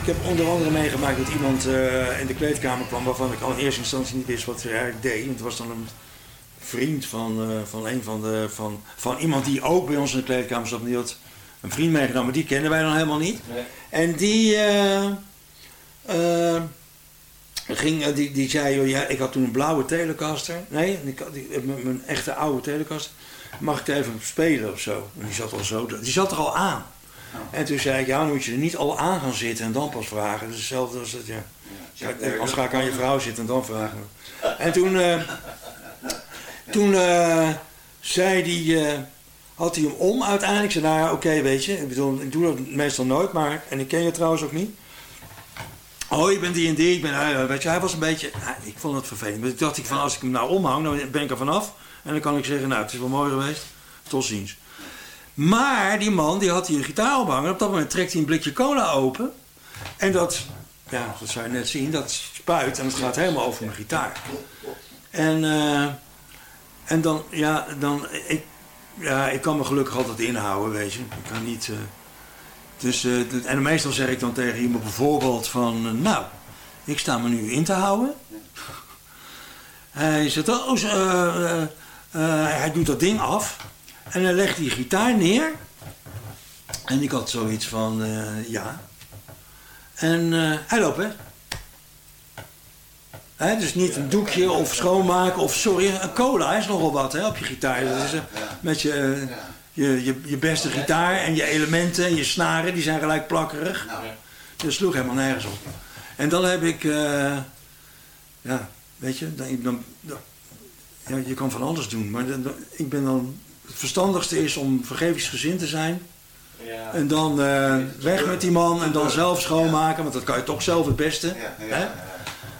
ik heb, onder andere meegemaakt dat iemand eh, in de kleedkamer kwam waarvan ik al in eerste instantie niet wist wat hij eigenlijk deed. Want het was dan een vriend van, eh, van een van de. Van, van iemand die ook bij ons in de kleedkamer zat. Die had een vriend meegenomen, maar die kenden wij dan helemaal niet. En die. eh, ging, die, die zei, joh, ja, ik had toen een blauwe Telecaster. Nee, ik had die, mijn, mijn echte oude Telecaster. Mag ik er even spelen of zo? En die zat al zo, die zat er al aan. En toen zei ik, ja, dan moet je er niet al aan gaan zitten en dan pas vragen. Dus hetzelfde als dat, ja. als ga ik aan je vrouw zitten en dan vragen. En toen, eh, toen eh, zei die, eh, had hij hem om uiteindelijk. Zei, nou ja, oké, weet je. Ik bedoel, ik doe dat meestal nooit, maar, en ik ken je trouwens ook niet. Oh, ik ben die en die, ik ben, weet je, hij was een beetje, ik vond het vervelend. Maar ik dacht ik van, als ik hem nou omhang, dan ben ik er vanaf. En dan kan ik zeggen, nou, het is wel mooi geweest. Tot ziens. Maar die man, die had hier een gitaar ophangen. Op dat moment trekt hij een blikje cola open. En dat, ja, dat zou je net zien, dat spuit en het gaat helemaal over mijn gitaar. En, eh, en dan, ja, dan, ik, ja, ik kan me gelukkig altijd inhouden, weet je. Ik kan niet... eh, dus, eh, en meestal zeg ik dan tegen iemand bijvoorbeeld van... nou, Ik sta me nu in te houden. Hij zegt, oh, hij doet dat ding af. En hij legt die gitaar neer. En ik had zoiets van, eh, ja. En eh, hij loopt. Hè, dus niet een doekje of schoonmaken of sorry, een cola is nogal wat hè, op je gitaar. Eh, met je, je, je, je beste gitaar en je elementen en je snaren, die zijn gelijk plakkerig. Dus sloeg helemaal nergens op. En dan heb ik, ja, weet je, dan, dan, ja, je kan van alles doen. Maar ik ben dan, het verstandigste is om vergevingsgezind te zijn. Ja. En dan eh, weg met die man en dan zelf schoonmaken, want dat kan je toch zelf het beste. hè?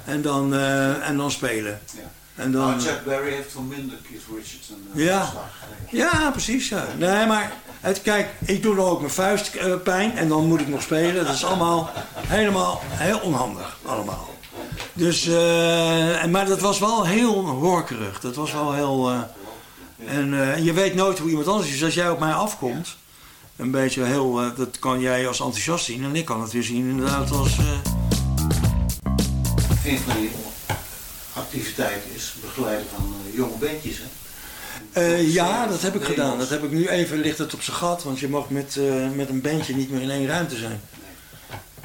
En, dan, eh, en dan spelen. En dan, Nou, Chuck Berry heeft van minder Keith Richards een eh, Ja. verslag. Ja, precies. Ja. Nee, maar het, kijk, ik doe dan ook mijn vuistpijn pijn en dan moet ik nog spelen. Dat is allemaal helemaal heel onhandig. Allemaal. Dus, en, maar dat was wel heel horkerig. Dat was wel heel... en eh, je weet nooit hoe iemand anders is. Als jij op mij afkomt, een beetje heel... eh, dat kan jij als enthousiast zien. En ik kan het weer zien inderdaad als... eh, Een van die activiteiten is begeleiden van jonge bandjes. Hè? Eh, ja, dat heb ik gedaan. Dat heb ik nu even ligt het op zijn gat, want je mag met, met een bandje niet meer in één ruimte zijn.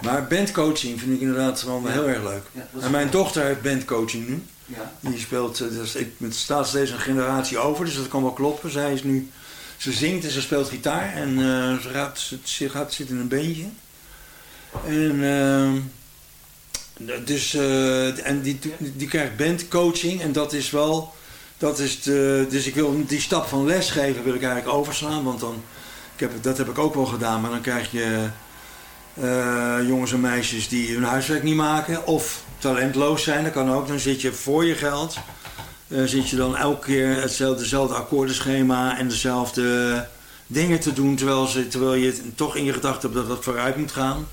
Maar bandcoaching vind ik inderdaad wel heel erg leuk. En mijn dochter heeft bandcoaching nu. Ja. Die speelt, dus ik, het staat steeds een generatie over, dus dat kan wel kloppen. Zij is nu, ze zingt en ze speelt gitaar en eh, ze, gaat, ze, gaat zitten in een bandje. En, d- dus, eh, en die, die, krijgt bandcoaching en dat is wel, dat is de, dus ik wil die stap van lesgeven wil ik eigenlijk overslaan, want dan, ik heb, dat heb ik ook wel gedaan, maar dan krijg je jongens en meisjes die hun huiswerk niet maken of talentloos zijn, dat kan ook. Dan zit je voor je geld, eh, zit je dan elke keer hetzelfde, akkoordenschema en dezelfde dingen te doen, terwijl, ze, terwijl je toch in je gedachten hebt dat dat vooruit moet gaan.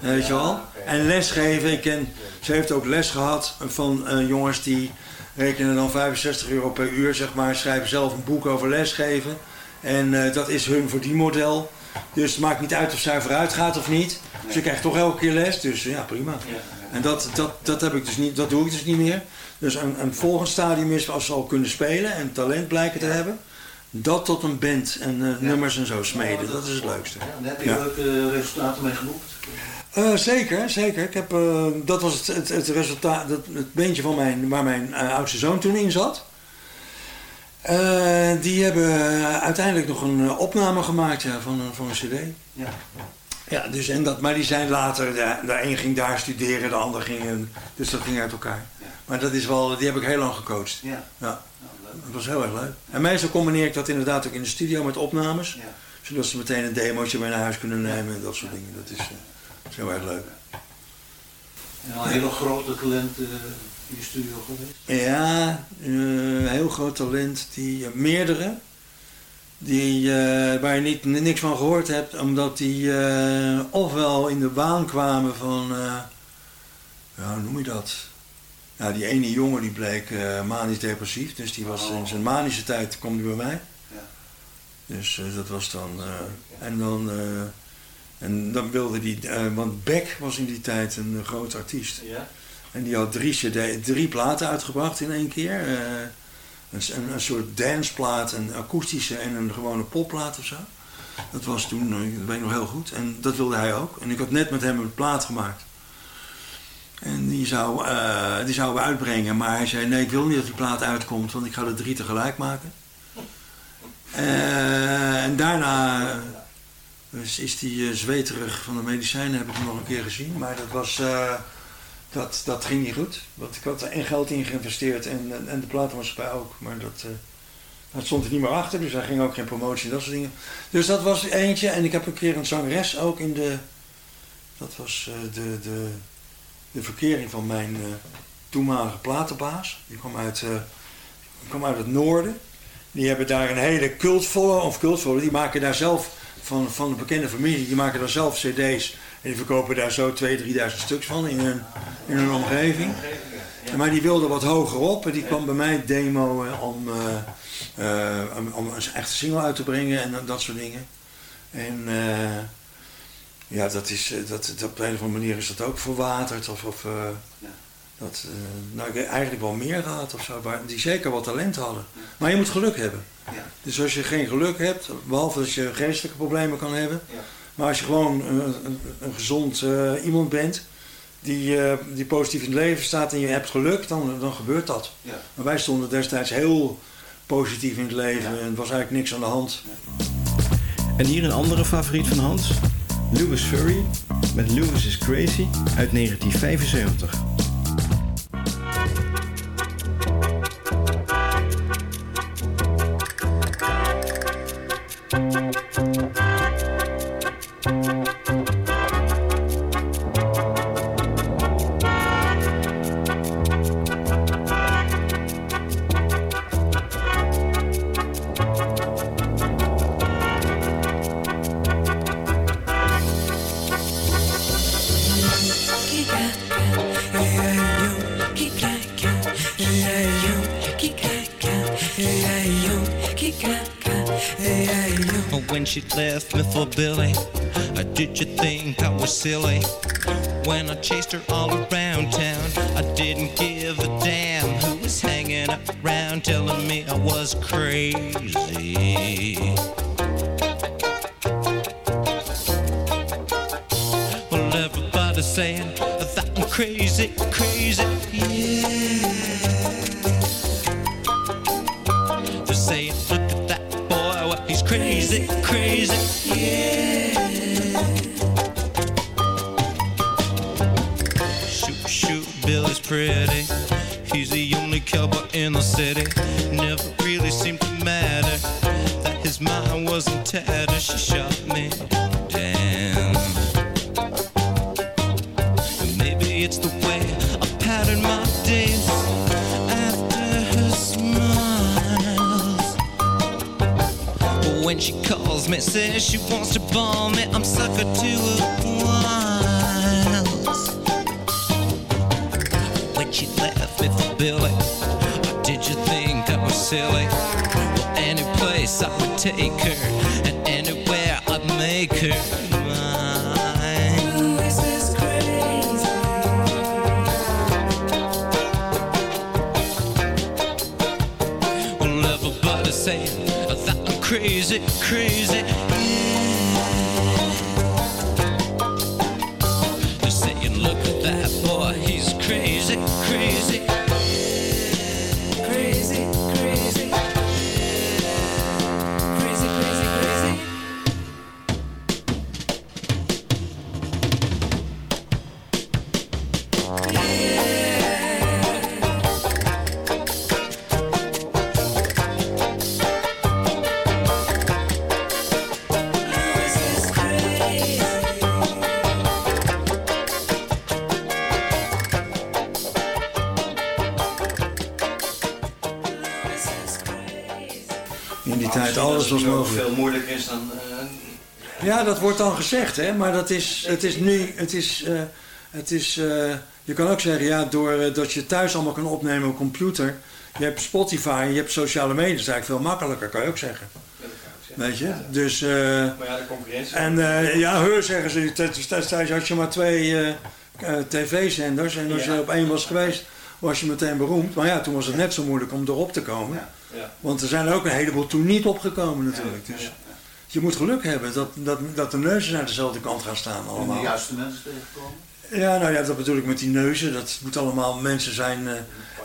Eh, weet je wel? En lesgeven, ik ken, ze heeft ook les gehad van eh, jongens die rekenen dan 65 euro per uur, zeg maar, schrijven zelf een boek over lesgeven. En dat is hun verdienmodel. Dus het maakt niet uit of zij vooruit gaat of niet. Ze krijgt toch elke keer les, dus ja, prima. En dat, dat, dat, heb ik dus niet, dat doe ik dus niet meer. Dus een, een volgend stadium is als ze al kunnen spelen en talent blijken te hebben, dat tot een band en eh, nummers en zo smeden. Dat is het leukste. Ja, daar heb je leuke resultaten mee geboekt. Eh, zeker, zeker. Ik heb, eh, dat was het, het, het resultaat, het, het beentje van mijn, waar mijn eh, oudste zoon toen in zat. Eh, die hebben uiteindelijk nog een eh, opname gemaakt ja, van, een- van een cd. Ja. Ja, dus en dat, maar die zijn later, de, de een ging daar studeren, de ander ging, een- dus dat ging uit elkaar. Maar dat is wel, die heb ik heel lang gecoacht. Ja. Ja. Dat was heel erg leuk. En meestal combineer ik dat inderdaad ook in de studio met opnames. Zodat ze meteen een demootje mee naar huis kunnen nemen en dat soort dingen. Dat is, eh, dat is heel erg leuk. En al hele grote talenten eh, in je studio geweest. Ja, eh, heel groot talent. Die, meerdere. Die, eh, waar je niet, niks van gehoord hebt, omdat die eh, ofwel in de baan kwamen van, eh, ja, hoe noem je dat? Nou, die ene jongen die bleek manisch depressief, dus die was in zijn manische tijd, kwam die bij mij. Dus eh, dat was dan, en dan, en dan wilde die, want Beck was in die tijd een groot artiest. Ja. En die had drie, CD, drie platen uitgebracht in één keer. Een, soort danceplaat, een akoestische en een gewone popplaat of zo. Dat was toen, eh, dat weet ik nog heel goed. En dat wilde hij ook. En ik had net met hem een plaat gemaakt. En die zou, eh, die zouden we uitbrengen. Maar hij zei, nee, ik wil niet dat die plaat uitkomt, want ik ga er drie tegelijk maken. Eh, en daarna is die eh, zweterig van de medicijnen, heb ik hem nog een keer gezien. Maar dat was... dat, dat ging niet goed. Want ik had er en geld in geïnvesteerd en, en, en de platenmaatschappij ook. Maar dat, eh, dat stond er niet meer achter, dus hij ging ook geen promotie en dat soort dingen. Dus dat was eentje. En ik heb een keer een zangeres ook in de... Dat was eh, de, de, de verkering van mijn eh, toenmalige platenbaas. Die kwam uit, die kwam uit het noorden. Die hebben daar een hele cultvolle, of cultvolle, die maken daar zelf van, van een bekende familie, die maken daar zelf cd's. Die verkopen daar zo 2.000, 3.000 stuks van in hun, in hun omgeving. Maar die wilde wat hoger op en die kwam bij mij demoen om, eh, eh, om, om een echte single uit te brengen en dat soort dingen. En, eh, Ja, dat is, eh, dat, dat op een of andere manier is dat ook verwaterd. Of, of eh, Ja. dat, eh, nou, ik heb eigenlijk wel meer gehad of zo, maar die zeker wat talent hadden. Maar je moet geluk hebben. Ja. Dus als je geen geluk hebt, behalve dat je geestelijke problemen kan hebben, Ja. Maar als je gewoon een, een, gezond eh, iemand bent, die, eh, die positief in het leven staat en je hebt geluk, dan, dan gebeurt dat. Ja. Maar wij stonden destijds heel positief in het leven Ja. en er was eigenlijk niks aan de hand. En hier een andere favoriet van Hans. Louis Furry met Louis is Crazy uit 1975. Billy, did you think I was silly? When I chased her all around town, I didn't give a damn who was hanging around telling me I was crazy. It's the way I pattern my days after her smiles. But when she calls me, says she wants to ball me, I'm sucker to her wiles. When she left me for Billy, did you think I was silly? Well, any place I would take her, and anywhere I'd make her crazy, crazy. Ja, dat wordt dan gezegd, hè? maar dat is, het is nu, het is, eh, het is eh, je kan ook zeggen, ja, doordat dat je thuis allemaal kan opnemen op computer, je hebt Spotify, je hebt sociale media, dat is eigenlijk veel makkelijker, kan je ook zeggen. Weet je? Dus, eh, Maar ja, de concurrentie... en eh, ja, heur zeggen ze, destijds had je maar twee eh, eh, tv-zenders en als je op één was geweest, was je meteen beroemd. Maar ja, toen was het net zo moeilijk om erop te komen. Ja. Want er zijn er ook een heleboel toen niet opgekomen natuurlijk. Dus je moet geluk hebben dat, dat, dat de neuzen aan dezelfde kant gaan staan En de allemaal. juiste mensen tegenkomen. Ja, nou ja, dat bedoel ik met die neuzen. Dat moet allemaal mensen zijn. eh,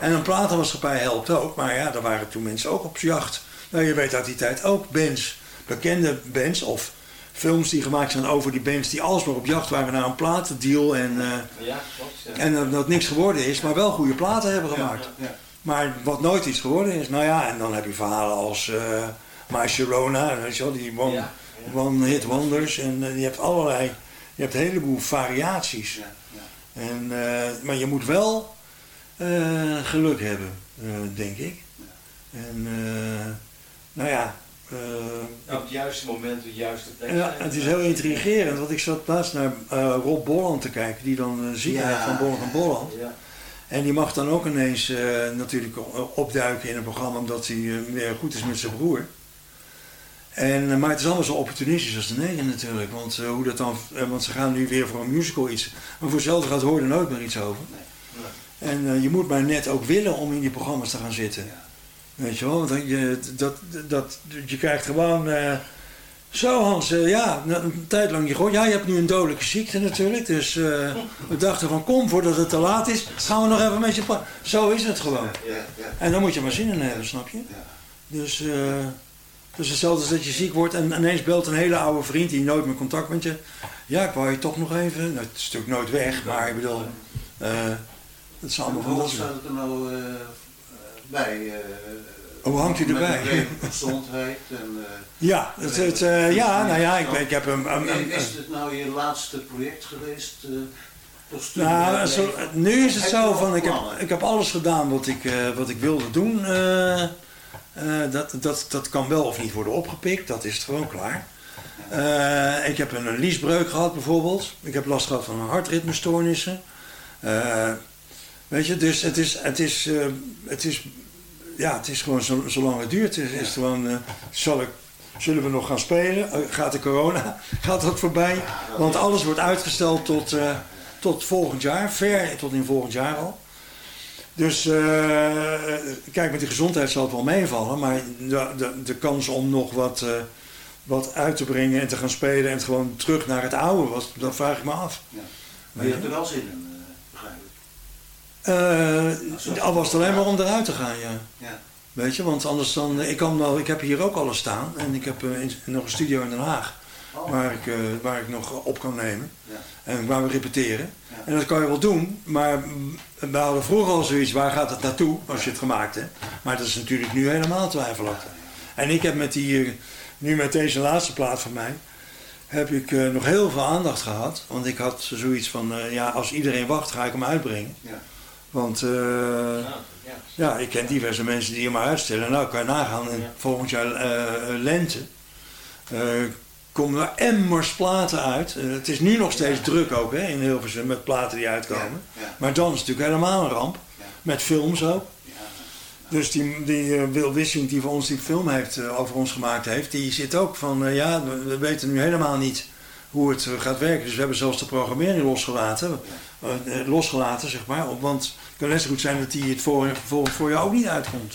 en een platenmaatschappij helpt ook. Maar ja, daar waren toen mensen ook op jacht. Nou, je weet uit die tijd ook bands, bekende bands of films die gemaakt zijn over die bands die alsmaar op jacht waren naar een platendeal. En, eh, Ja, klopt. Ja. en dat, dat niks geworden is, maar wel goede platen hebben gemaakt. Ja, ja. Maar wat nooit iets geworden is, nou ja, en dan heb je verhalen als eh My Sharona, weet je wel, die one, Ja, one hit wonders. En eh, je hebt allerlei, je hebt een heleboel variaties. En, eh, maar je moet wel eh, geluk hebben, denk ik. En nou ja, Nou, op het juiste moment, de juiste plek ja, het is heel intrigerend, want ik zat laatst naar Rob Bolland te kijken, die dan ziekenhuis Ja. van Bolland en Bolland. Ja. En die mag dan ook ineens natuurlijk opduiken in een programma omdat hij weer goed is met zijn broer. En, eh, maar het is allemaal zo opportunistisch als de negen natuurlijk. Want, eh, hoe dat dan, eh, want ze gaan nu weer voor een musical iets. Maar voor hetzelfde gaat hoor er nooit meer iets over. En je moet maar net ook willen om in die programma's te gaan zitten. Weet je wel, want dan je, dat, dat, je krijgt gewoon... zo Hans, ja, een tijd lang je gehoord. Ja, je hebt nu een dodelijke ziekte natuurlijk. Dus we dachten van kom, voordat het te laat is, gaan we nog even met je praten. Zo is het gewoon. Ja, ja. En dan moet je maar zin in hebben, snap je? Dus, dus hetzelfde als dat je ziek wordt en ineens belt een hele oude vriend die nooit meer contact met je. Ja, ik wou je toch nog even. Nou, het is natuurlijk nooit weg, maar ik bedoel, eh dat is allemaal van Hoe dat staat soort. het er nou eh, bij? eh, Hoe hangt u met erbij? gezondheid en... Ja, het, het, ja, nou ja, ik, ik heb een, een- Is het nou je laatste project geweest? Nou, zo, nu is het zo van, ik heb, ik heb alles gedaan wat ik, wat ik wilde doen. Eh, dat, dat, dat kan wel of niet worden opgepikt, dat is gewoon klaar. Eh, ik heb een liesbreuk gehad bijvoorbeeld. Ik heb last gehad van hartritmestoornissen. Eh, weet je, dus het is, het is, het is, ja, het is gewoon zo, zolang het duurt. Is, het gewoon, zal ik, zullen we nog gaan spelen? Gaat de corona, gaat dat voorbij? Want alles wordt uitgesteld tot, tot volgend jaar, ver tot in volgend jaar al. Dus eh, kijk, met die gezondheid zal het wel meevallen, maar de, de, de kans om nog wat, eh, wat uit te brengen en te gaan spelen en het gewoon terug naar het oude was, dat vraag ik me af. Maar je hebt er wel zin in, eh, begrijp ik. Al was het alleen maar om eruit te gaan, ja. Ja. Weet je, want anders dan, ik, kan wel, ik heb hier ook alles staan en ik heb in- nog een studio in Den Haag Oh. waar, ik, waar ik nog op kan nemen Ja. en waar we repeteren. En dat kan je wel doen, maar we hadden vroeger al zoiets, waar gaat het naartoe als je het gemaakt hebt? Maar dat is natuurlijk nu helemaal twijfelachtig. En ik heb met die, eh, nu met deze laatste plaat van mij, heb ik eh, nog heel veel aandacht gehad. Want ik had zoiets van, eh, ja, als iedereen wacht, ga ik hem uitbrengen. Ja. Want eh, ja, ik ken diverse mensen die hem maar uitstellen. Nou, kan je nagaan, en volgend jaar lente komen er emmers platen uit. Eh, het is nu nog steeds druk ook hè, in Hilversum met platen die uitkomen. Maar dan is het natuurlijk helemaal een ramp. Met films ook. Dus die, die eh, Wil Wissing die voor ons die film heeft, eh, over ons gemaakt heeft, die zit ook van, ja, we, we weten nu helemaal niet hoe het gaat werken. Dus we hebben zelfs de programmering losgelaten, losgelaten zeg maar. Op- Want het kan net zo goed zijn dat die het voor, voor, voor jou ook niet uitkomt.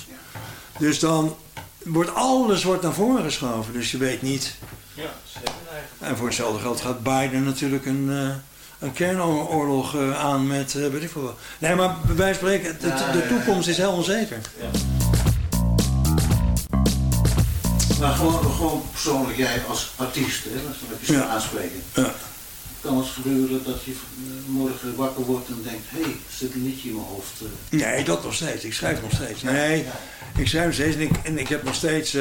Dus dan wordt alles wordt naar voren geschoven, dus je weet niet. Ja, zeker. En voor hetzelfde geld gaat Biden natuurlijk een, eh, een kernoorlog eh, aan met, eh, weet ik veel wat. Nee, maar van spreken, de, Ja, de ja, toekomst is heel onzeker. Maar gewoon, gewoon persoonlijk, jij als artiest, hè, dat wil ik je zo Ja. aanspreken. Ja. Kan het gebeuren dat je morgen wakker wordt en denkt, hé, hey, zit een liedje in mijn hoofd? Nee, dat nog steeds. Ik schrijf nog steeds. Nee, ik schrijf nog steeds en ik, en ik heb nog steeds...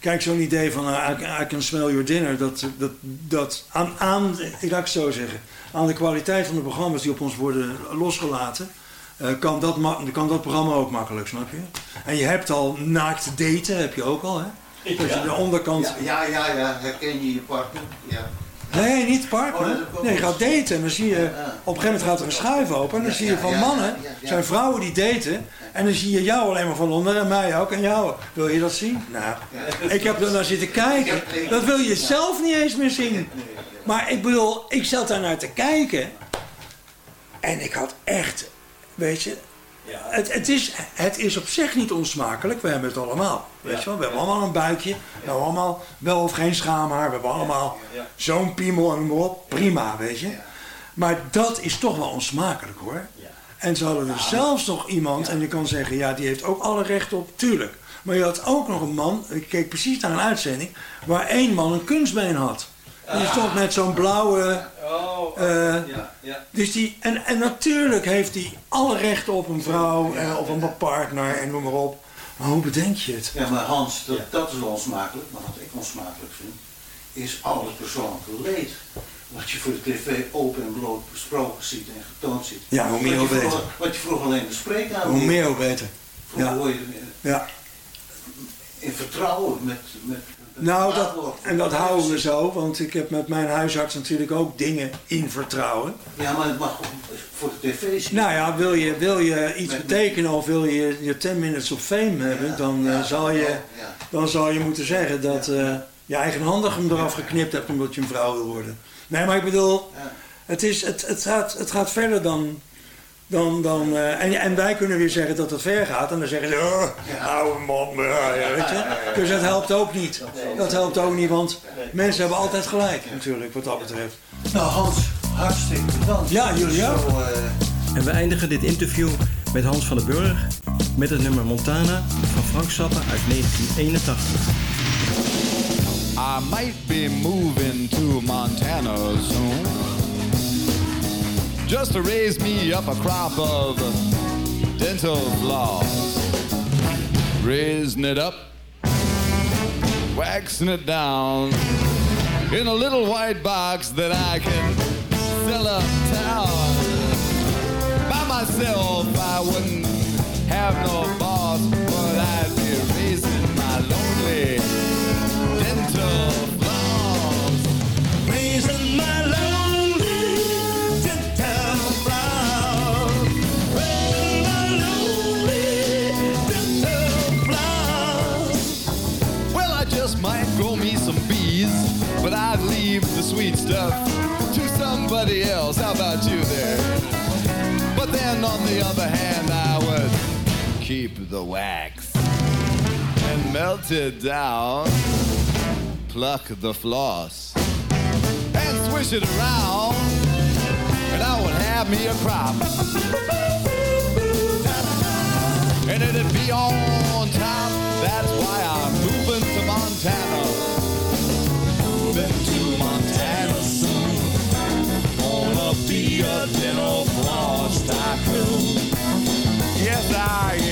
kijk, zo'n idee van uh, I, I can smell your dinner, dat, dat, dat aan, aan, ik laat het zo zeggen, aan de kwaliteit van de programma's die op ons worden losgelaten, eh, kan, dat, kan dat programma ook makkelijk, snap je? En je hebt al naakt daten, heb je ook al, hè? Dat je de onderkant... Ja, ja, ja, ja, herken je je partner? Ja. Nee, niet Oh, partner. ook Nee, je gaat daten en dan zie je, op een gegeven moment gaat er een schuif open en dan zie je van mannen, zijn vrouwen die daten en dan zie je jou alleen maar van onder en mij ook en jou. Wil je dat zien? Nou, ik heb er naar zitten kijken. Dat wil je zelf niet eens meer zien. Maar ik bedoel, ik zat daar naar te kijken en ik had echt, weet je, het, het, is, het is op zich niet onsmakelijk, we hebben het allemaal. Weet je wel? We hebben allemaal een buikje, we hebben allemaal wel of geen schaamhaar, we hebben allemaal zo'n piemel en op. Prima, weet je. Maar dat is toch wel onsmakelijk hoor. En ze hadden er zelfs nog iemand, en je kan zeggen, ja, die heeft ook alle recht op, tuurlijk. Maar je had ook nog een man, ik keek precies naar een uitzending, waar één man een kunstbeen had. Die stond met zo'n blauwe. Oh, eh, ja, ja. dus die, en, en natuurlijk heeft hij alle rechten op een vrouw, en op een partner en noem maar op. Maar hoe bedenk je het? Ja, maar Hans, dat, dat is wel onsmakelijk, maar wat ik onsmakelijk vind, is al het persoonlijke leed. Wat je voor de tv open en bloot besproken ziet en getoond ziet. Ja, hoe meer, hoe beter. Wat je vroeger alleen de spreekkamer Hoe meer, hoe beter. Vroeger Ja. hoor je eh, Ja. in vertrouwen met, met Nou, dat, en dat houden we zo, want ik heb met mijn huisarts natuurlijk ook dingen in vertrouwen. Ja, maar het mag voor de tv zien. Nou ja, wil je, wil je iets betekenen of wil je je 10 minutes of fame hebben, dan, eh, zal je, dan zal je moeten zeggen dat eh, je eigenhandig hem eraf geknipt hebt omdat je een vrouw wil worden. Nee, maar ik bedoel, het, is, het, het, gaat, het gaat verder dan... dan, dan eh, en, en wij kunnen weer zeggen dat het ver gaat en dan zeggen ze, oh, oude man, ja, ja, weet je. Dus dat helpt ook niet. Dat helpt ook niet, want mensen hebben altijd gelijk natuurlijk wat dat betreft. Nou Hans, hartstikke bedankt. Ja, jullie ook. Zo, eh, En we eindigen dit interview met Hans van den Burg met het nummer Montana van Frank Zappa uit 1981. I might be moving to Montana soon. Just to raise me up a crop of dental floss. Raising it up, waxing it down in a little white box that I can sell uptown. By myself, I wouldn't have no stuff to somebody else. How about you there? But then on the other hand, I would keep the wax and melt it down, pluck the floss, and swish it around, and I would have me a crop. And it'd be on top. That's why I'm moving to Montana. Moving to be a dental floss tycoon. Yes, I am.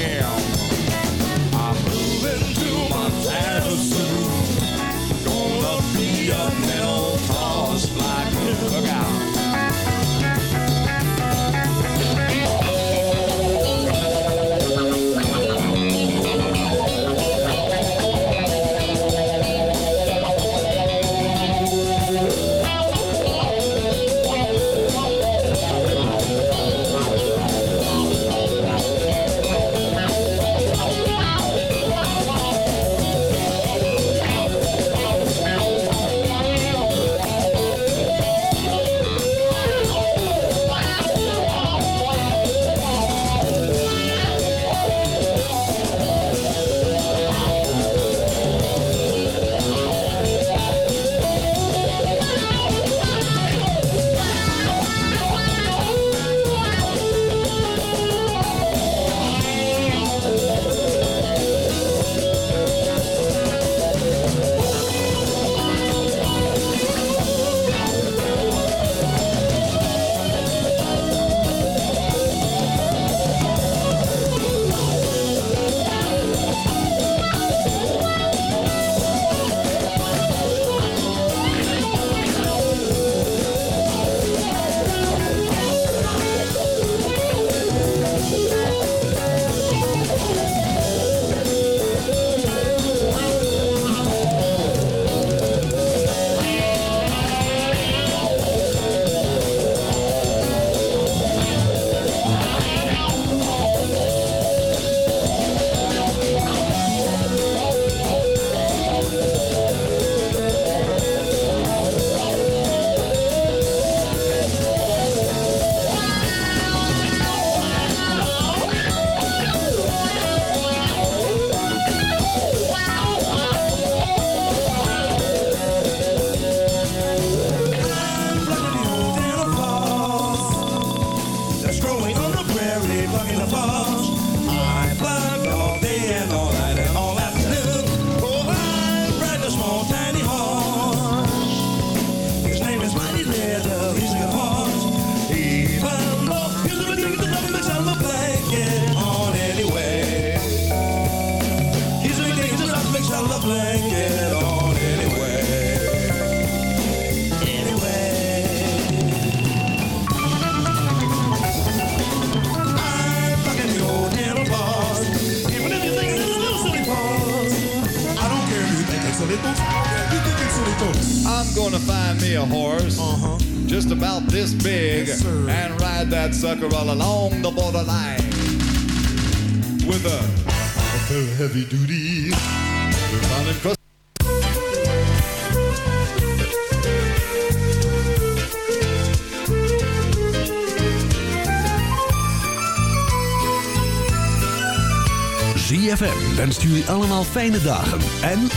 All along the borderline with a, a very heavy duty. Running cross- ZFM wenst jullie allemaal fijne dagen en